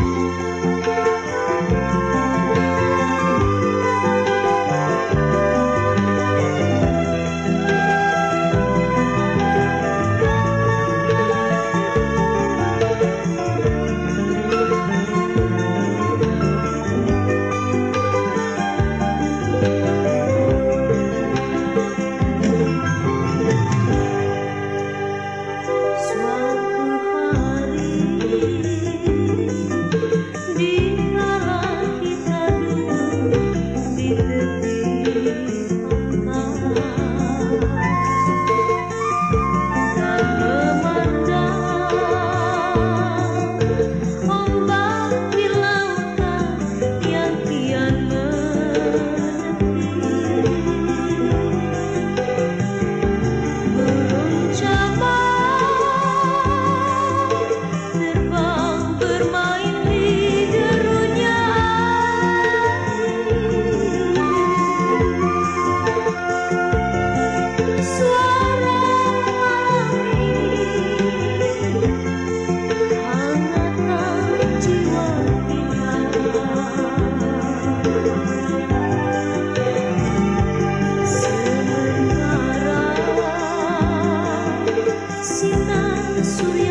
Bye. So.